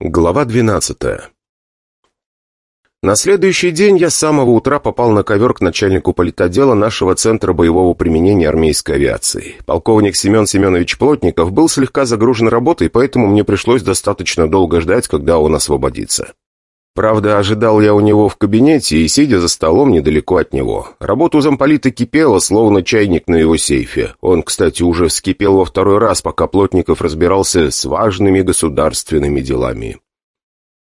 Глава 12 На следующий день я с самого утра попал на ковер к начальнику политодела нашего Центра боевого применения армейской авиации. Полковник Семен Семенович Плотников был слегка загружен работой, поэтому мне пришлось достаточно долго ждать, когда он освободится. Правда, ожидал я у него в кабинете и, сидя за столом недалеко от него. Работа у замполита кипела, словно чайник на его сейфе. Он, кстати, уже вскипел во второй раз, пока Плотников разбирался с важными государственными делами.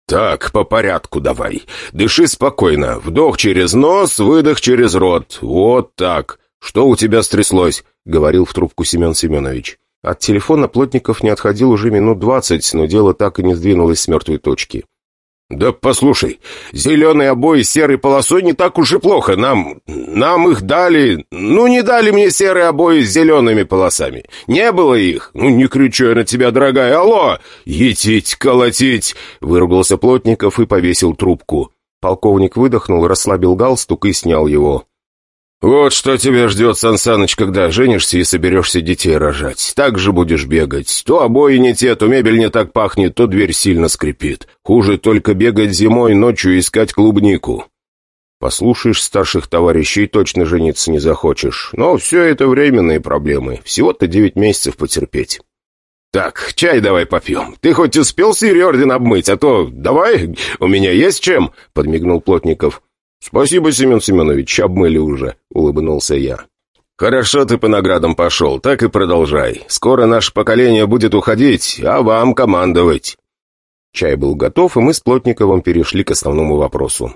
«Так, по порядку давай. Дыши спокойно. Вдох через нос, выдох через рот. Вот так. Что у тебя стряслось?» — говорил в трубку Семен Семенович. От телефона Плотников не отходил уже минут двадцать, но дело так и не сдвинулось с мертвой точки. «Да послушай, зеленые обои с серой полосой не так уж и плохо. Нам... нам их дали... Ну, не дали мне серые обои с зелеными полосами. Не было их. Ну, не кричу я на тебя, дорогая. Алло! Етить, колотить!» Выругался Плотников и повесил трубку. Полковник выдохнул, расслабил галстук и снял его. «Вот что тебя ждет, Сансаныч, когда женишься и соберешься детей рожать. Так же будешь бегать. То обои не те, то мебель не так пахнет, то дверь сильно скрипит. Хуже только бегать зимой, ночью искать клубнику. Послушаешь старших товарищей, точно жениться не захочешь. Но все это временные проблемы. Всего-то девять месяцев потерпеть». «Так, чай давай попьем. Ты хоть успел Серьердин обмыть, а то давай, у меня есть чем?» — подмигнул Плотников. «Спасибо, Семен Семенович, обмыли уже», — улыбнулся я. «Хорошо ты по наградам пошел, так и продолжай. Скоро наше поколение будет уходить, а вам командовать». Чай был готов, и мы с Плотниковым перешли к основному вопросу.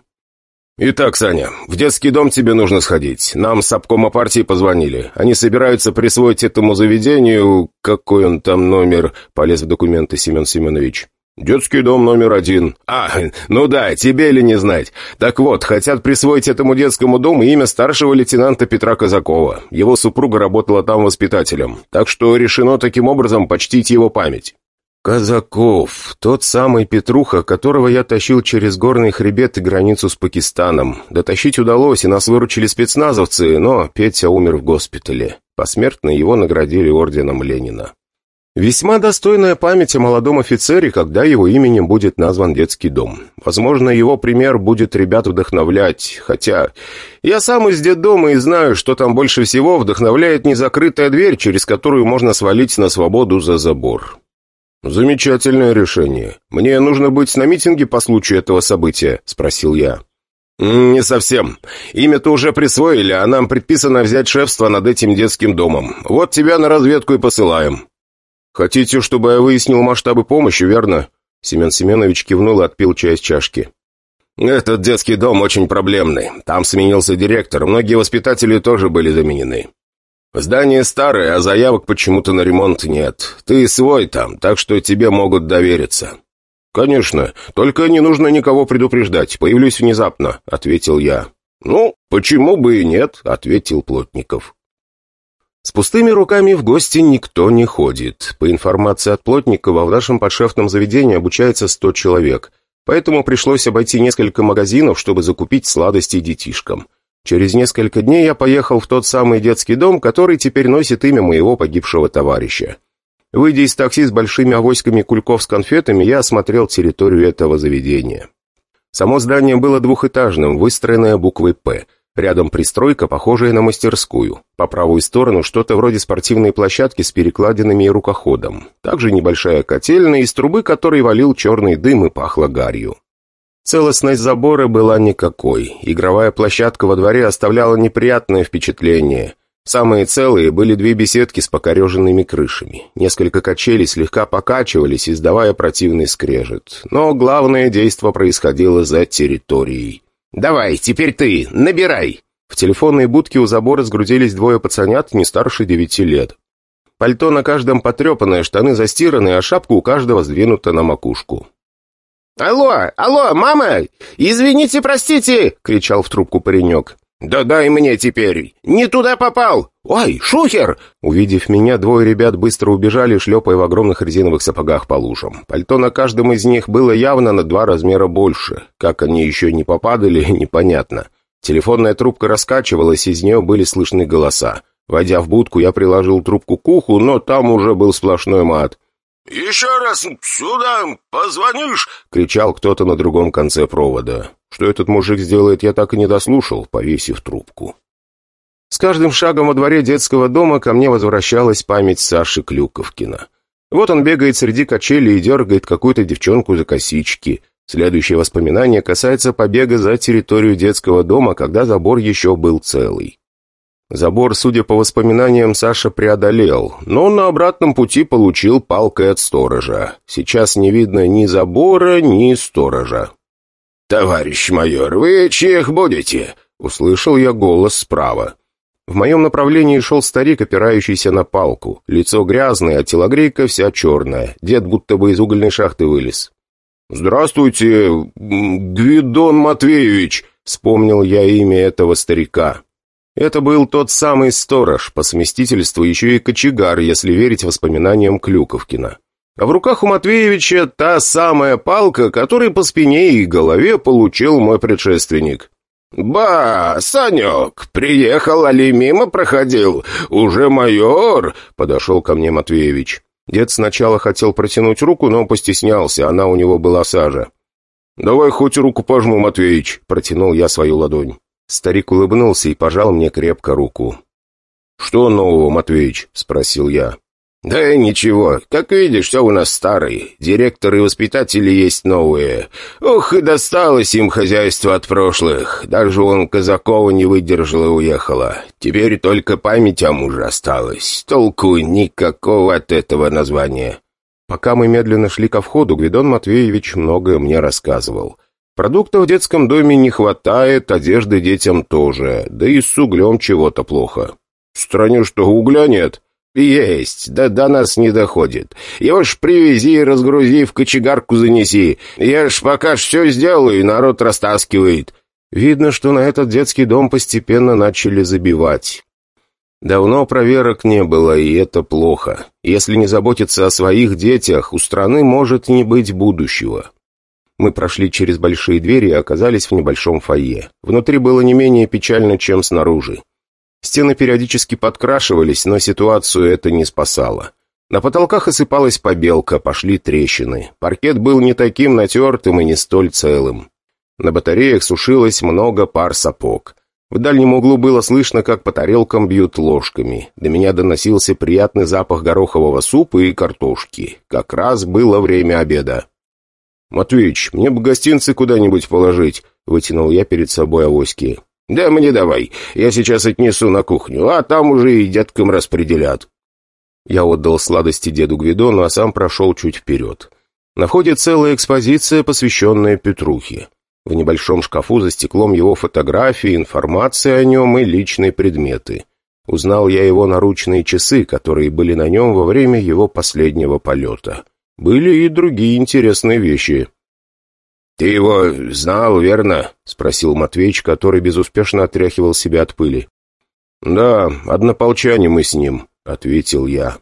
«Итак, Саня, в детский дом тебе нужно сходить. Нам с обкома партии позвонили. Они собираются присвоить этому заведению... Какой он там номер?» — полез в документы Семен Семенович. «Детский дом номер один». «А, ну да, тебе ли не знать. Так вот, хотят присвоить этому детскому дому имя старшего лейтенанта Петра Казакова. Его супруга работала там воспитателем, так что решено таким образом почтить его память». «Казаков, тот самый Петруха, которого я тащил через горный хребет и границу с Пакистаном. Дотащить удалось, и нас выручили спецназовцы, но Петя умер в госпитале. Посмертно его наградили орденом Ленина». Весьма достойная память о молодом офицере, когда его именем будет назван детский дом. Возможно, его пример будет ребят вдохновлять, хотя я сам из детдома и знаю, что там больше всего вдохновляет незакрытая дверь, через которую можно свалить на свободу за забор. «Замечательное решение. Мне нужно быть на митинге по случаю этого события?» – спросил я. «Не совсем. Имя-то уже присвоили, а нам предписано взять шефство над этим детским домом. Вот тебя на разведку и посылаем». «Хотите, чтобы я выяснил масштабы помощи, верно?» Семен Семенович кивнул и отпил чай из чашки. «Этот детский дом очень проблемный. Там сменился директор, многие воспитатели тоже были заменены. Здание старое, а заявок почему-то на ремонт нет. Ты свой там, так что тебе могут довериться». «Конечно, только не нужно никого предупреждать, появлюсь внезапно», — ответил я. «Ну, почему бы и нет», — ответил Плотников. С пустыми руками в гости никто не ходит. По информации от Плотникова, в нашем подшефном заведении обучается 100 человек. Поэтому пришлось обойти несколько магазинов, чтобы закупить сладости детишкам. Через несколько дней я поехал в тот самый детский дом, который теперь носит имя моего погибшего товарища. Выйдя из такси с большими авоськами кульков с конфетами, я осмотрел территорию этого заведения. Само здание было двухэтажным, выстроенное буквой «П». Рядом пристройка, похожая на мастерскую. По правую сторону что-то вроде спортивной площадки с перекладинами и рукоходом. Также небольшая котельная, из трубы которой валил черный дым и пахло гарью. Целостность забора была никакой. Игровая площадка во дворе оставляла неприятное впечатление. Самые целые были две беседки с покореженными крышами. Несколько качелей слегка покачивались, издавая противный скрежет. Но главное действо происходило за территорией. «Давай, теперь ты, набирай!» В телефонной будке у забора сгрудились двое пацанят не старше девяти лет. Пальто на каждом потрепанное, штаны застираны, а шапка у каждого сдвинута на макушку. «Алло, алло, мама! Извините, простите!» — кричал в трубку паренек. «Да дай мне теперь! Не туда попал! Ой, шухер!» Увидев меня, двое ребят быстро убежали, шлепая в огромных резиновых сапогах по лужам. Пальто на каждом из них было явно на два размера больше. Как они еще не попадали, непонятно. Телефонная трубка раскачивалась, из нее были слышны голоса. Войдя в будку, я приложил трубку к уху, но там уже был сплошной мат. «Еще раз сюда позвонишь!» — кричал кто-то на другом конце провода. Что этот мужик сделает, я так и не дослушал, повесив трубку. С каждым шагом во дворе детского дома ко мне возвращалась память Саши Клюковкина. Вот он бегает среди качелей и дергает какую-то девчонку за косички. Следующее воспоминание касается побега за территорию детского дома, когда забор еще был целый. Забор, судя по воспоминаниям, Саша преодолел, но на обратном пути получил палкой от сторожа. Сейчас не видно ни забора, ни сторожа. «Товарищ майор, вы чьих будете?» — услышал я голос справа. В моем направлении шел старик, опирающийся на палку. Лицо грязное, а телогрейка вся черная. Дед будто бы из угольной шахты вылез. «Здравствуйте, Гвидон Матвеевич!» — вспомнил я имя этого старика. Это был тот самый сторож, по совместительству еще и кочегар, если верить воспоминаниям Клюковкина. А в руках у Матвеевича та самая палка, которой по спине и голове получил мой предшественник. «Ба, Санек, приехал, али мимо проходил? Уже майор?» — подошел ко мне Матвеевич. Дед сначала хотел протянуть руку, но постеснялся, она у него была сажа. «Давай хоть руку пожму, Матвеич», — протянул я свою ладонь. Старик улыбнулся и пожал мне крепко руку. «Что нового, Матвеич?» — спросил я. «Да ничего. Как видишь, все у нас старые. Директоры и воспитатели есть новые. Ох, и досталось им хозяйство от прошлых. Даже он Казакова не выдержала и уехала. Теперь только память о муже осталась. Толку никакого от этого названия». Пока мы медленно шли ко входу, Гвидон Матвеевич многое мне рассказывал. Продуктов в детском доме не хватает, одежды детям тоже, да и с углем чего-то плохо. В стране что, угля нет? Есть, да до нас не доходит. Его ж привези, разгрузи, в кочегарку занеси. Я ж пока ж все сделаю, и народ растаскивает. Видно, что на этот детский дом постепенно начали забивать. Давно проверок не было, и это плохо. Если не заботиться о своих детях, у страны может не быть будущего. Мы прошли через большие двери и оказались в небольшом фойе. Внутри было не менее печально, чем снаружи. Стены периодически подкрашивались, но ситуацию это не спасало. На потолках осыпалась побелка, пошли трещины. Паркет был не таким натертым и не столь целым. На батареях сушилось много пар сапог. В дальнем углу было слышно, как по тарелкам бьют ложками. До меня доносился приятный запах горохового супа и картошки. Как раз было время обеда. «Матвеич, мне бы гостинцы куда-нибудь положить», — вытянул я перед собой авоськи. «Да мне давай, я сейчас отнесу на кухню, а там уже и деткам распределят». Я отдал сладости деду Гвидону, а сам прошел чуть вперед. На входе целая экспозиция, посвященная Петрухе. В небольшом шкафу за стеклом его фотографии, информация о нем и личные предметы. Узнал я его наручные часы, которые были на нем во время его последнего полета. Были и другие интересные вещи. «Ты его знал, верно?» — спросил Матвеич, который безуспешно отряхивал себя от пыли. «Да, однополчане мы с ним», — ответил я.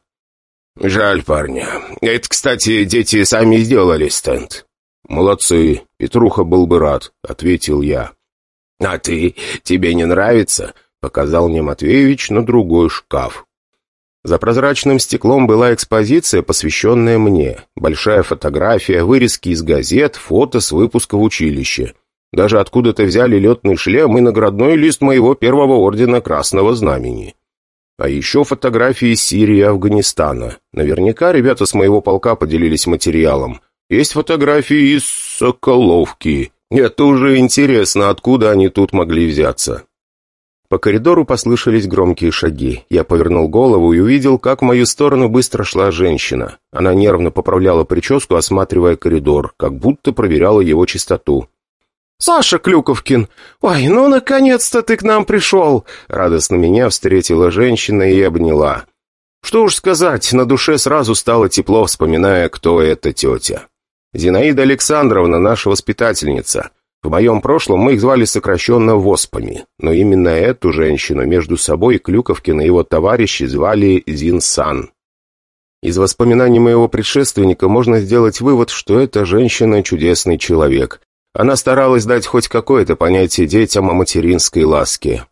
«Жаль парня. Это, кстати, дети сами сделали стенд». «Молодцы. Петруха был бы рад», — ответил я. «А ты? Тебе не нравится?» — показал мне Матвеевич на другой шкаф. За прозрачным стеклом была экспозиция, посвященная мне. Большая фотография, вырезки из газет, фото с выпуска в училище. Даже откуда-то взяли летный шлем и наградной лист моего первого ордена Красного Знамени. А еще фотографии Сирии и Афганистана. Наверняка ребята с моего полка поделились материалом. Есть фотографии из Соколовки. Это уже интересно, откуда они тут могли взяться. По коридору послышались громкие шаги. Я повернул голову и увидел, как в мою сторону быстро шла женщина. Она нервно поправляла прическу, осматривая коридор, как будто проверяла его чистоту. «Саша Клюковкин! Ой, ну наконец-то ты к нам пришел!» Радостно меня встретила женщина и обняла. Что уж сказать, на душе сразу стало тепло, вспоминая, кто эта тетя. Зинаида Александровна, наша воспитательница. В моем прошлом мы их звали сокращенно ВОСПами, но именно эту женщину между собой Клюковкин и его товарищи звали Зинсан. Из воспоминаний моего предшественника можно сделать вывод, что эта женщина чудесный человек. Она старалась дать хоть какое-то понятие детям о материнской ласке.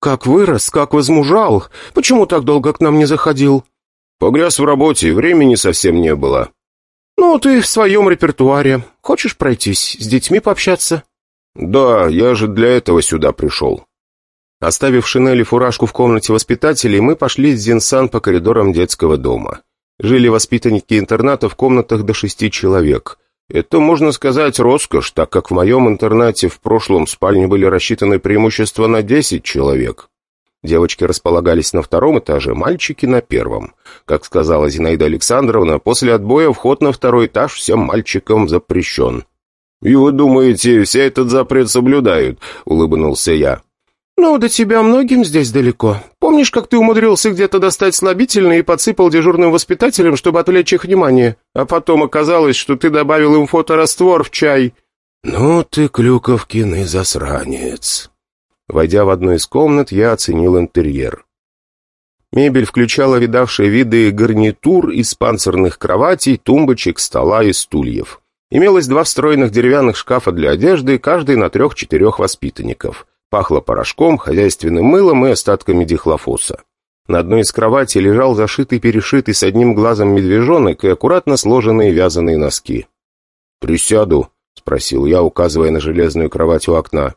«Как вырос, как возмужал! Почему так долго к нам не заходил?» «Погряз в работе, времени совсем не было», «Ну, ты в своем репертуаре. Хочешь пройтись, с детьми пообщаться?» «Да, я же для этого сюда пришел». Оставив шинель и фуражку в комнате воспитателей, мы пошли с Зинсан по коридорам детского дома. Жили воспитанники интерната в комнатах до шести человек. Это, можно сказать, роскошь, так как в моем интернате в прошлом спальни были рассчитаны преимущество на десять человек. Девочки располагались на втором этаже, мальчики на первом. Как сказала Зинаида Александровна, после отбоя вход на второй этаж всем мальчикам запрещен. «И вы думаете, все этот запрет соблюдают?» — улыбнулся я. «Ну, до тебя многим здесь далеко. Помнишь, как ты умудрился где-то достать слабительное и подсыпал дежурным воспитателям, чтобы отвлечь их внимание? А потом оказалось, что ты добавил им фотораствор в чай». «Ну ты, Клюковкин и засранец». Войдя в одну из комнат, я оценил интерьер. Мебель включала видавшие виды гарнитур из панцирных кроватей, тумбочек, стола и стульев. Имелось два встроенных деревянных шкафа для одежды, каждый на трех-четырех воспитанников. Пахло порошком, хозяйственным мылом и остатками дихлофоса. На одной из кроватей лежал зашитый-перешитый с одним глазом медвежонок и аккуратно сложенные вязаные носки. «Присяду?» — спросил я, указывая на железную кровать у окна.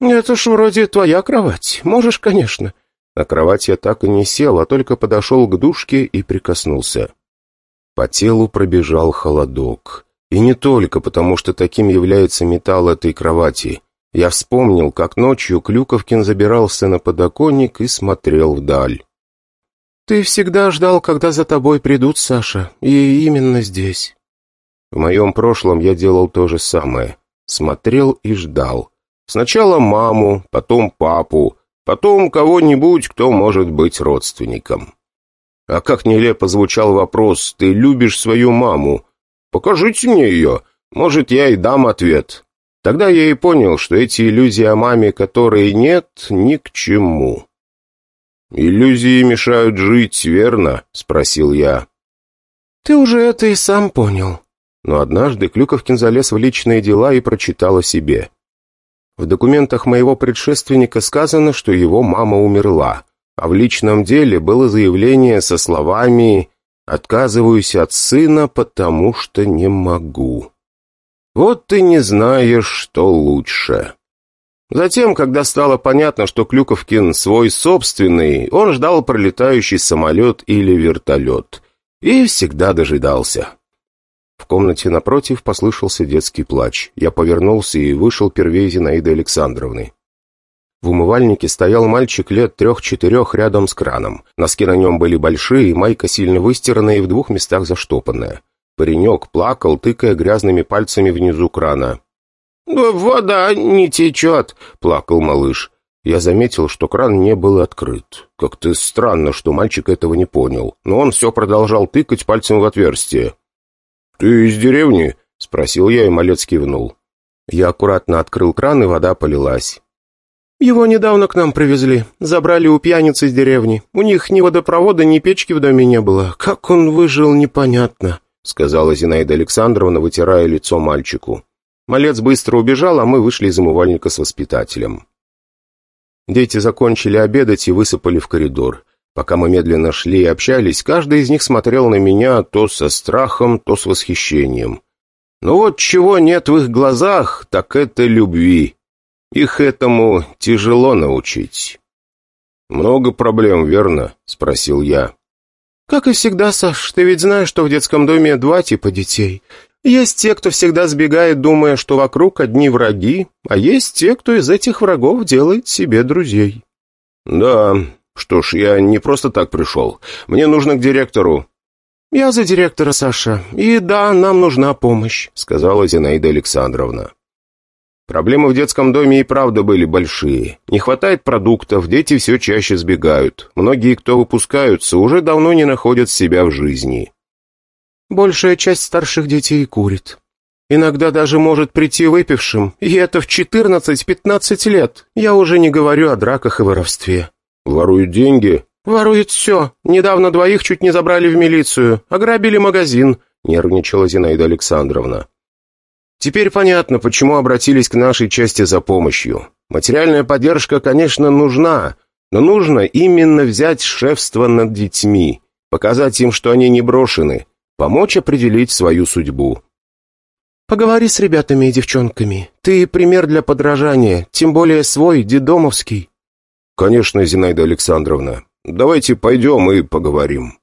«Это ж вроде твоя кровать. Можешь, конечно». На кровать я так и не сел, а только подошел к душке и прикоснулся. По телу пробежал холодок. И не только потому, что таким является металл этой кровати. Я вспомнил, как ночью Клюковкин забирался на подоконник и смотрел вдаль. «Ты всегда ждал, когда за тобой придут, Саша, и именно здесь». В моем прошлом я делал то же самое. Смотрел и ждал. Сначала маму, потом папу, потом кого-нибудь, кто может быть родственником. А как нелепо звучал вопрос «Ты любишь свою маму?» «Покажите мне ее, может, я и дам ответ». Тогда я и понял, что эти иллюзии о маме, которой нет, ни к чему. «Иллюзии мешают жить, верно?» — спросил я. «Ты уже это и сам понял». Но однажды Клюковкин залез в личные дела и прочитал о себе. В документах моего предшественника сказано, что его мама умерла, а в личном деле было заявление со словами «Отказываюсь от сына, потому что не могу». Вот ты не знаешь, что лучше. Затем, когда стало понятно, что Клюковкин свой собственный, он ждал пролетающий самолет или вертолет. И всегда дожидался. В комнате напротив послышался детский плач. Я повернулся и вышел первее Зинаиды Александровны. В умывальнике стоял мальчик лет трех-четырех рядом с краном. Носки на нем были большие, майка сильно выстиранная и в двух местах заштопанная. Паренек плакал, тыкая грязными пальцами внизу крана. «Вода не течет», — плакал малыш. Я заметил, что кран не был открыт. Как-то странно, что мальчик этого не понял, но он все продолжал тыкать пальцем в отверстие. «Ты из деревни?» — спросил я, и малец кивнул. Я аккуратно открыл кран, и вода полилась. «Его недавно к нам привезли. Забрали у пьяницы из деревни. У них ни водопровода, ни печки в доме не было. Как он выжил, непонятно», — сказала Зинаида Александровна, вытирая лицо мальчику. Малец быстро убежал, а мы вышли из умывальника с воспитателем. Дети закончили обедать и высыпали в коридор. Пока мы медленно шли и общались, каждый из них смотрел на меня то со страхом, то с восхищением. Но вот чего нет в их глазах, так это любви. Их этому тяжело научить. «Много проблем, верно?» — спросил я. «Как и всегда, Саш, ты ведь знаешь, что в детском доме два типа детей. Есть те, кто всегда сбегает, думая, что вокруг одни враги, а есть те, кто из этих врагов делает себе друзей». «Да, «Что ж, я не просто так пришел. Мне нужно к директору». «Я за директора, Саша. И да, нам нужна помощь», — сказала Зинаида Александровна. Проблемы в детском доме и правда были большие. Не хватает продуктов, дети все чаще сбегают. Многие, кто выпускаются, уже давно не находят себя в жизни. Большая часть старших детей курит. Иногда даже может прийти выпившим, и это в 14-15 лет. Я уже не говорю о драках и воровстве. «Воруют деньги?» «Воруют все. Недавно двоих чуть не забрали в милицию. Ограбили магазин», — нервничала Зинаида Александровна. Теперь понятно, почему обратились к нашей части за помощью. Материальная поддержка, конечно, нужна, но нужно именно взять шефство над детьми, показать им, что они не брошены, помочь определить свою судьбу. «Поговори с ребятами и девчонками. Ты пример для подражания, тем более свой, дедомовский». «Конечно, Зинаида Александровна. Давайте пойдем и поговорим».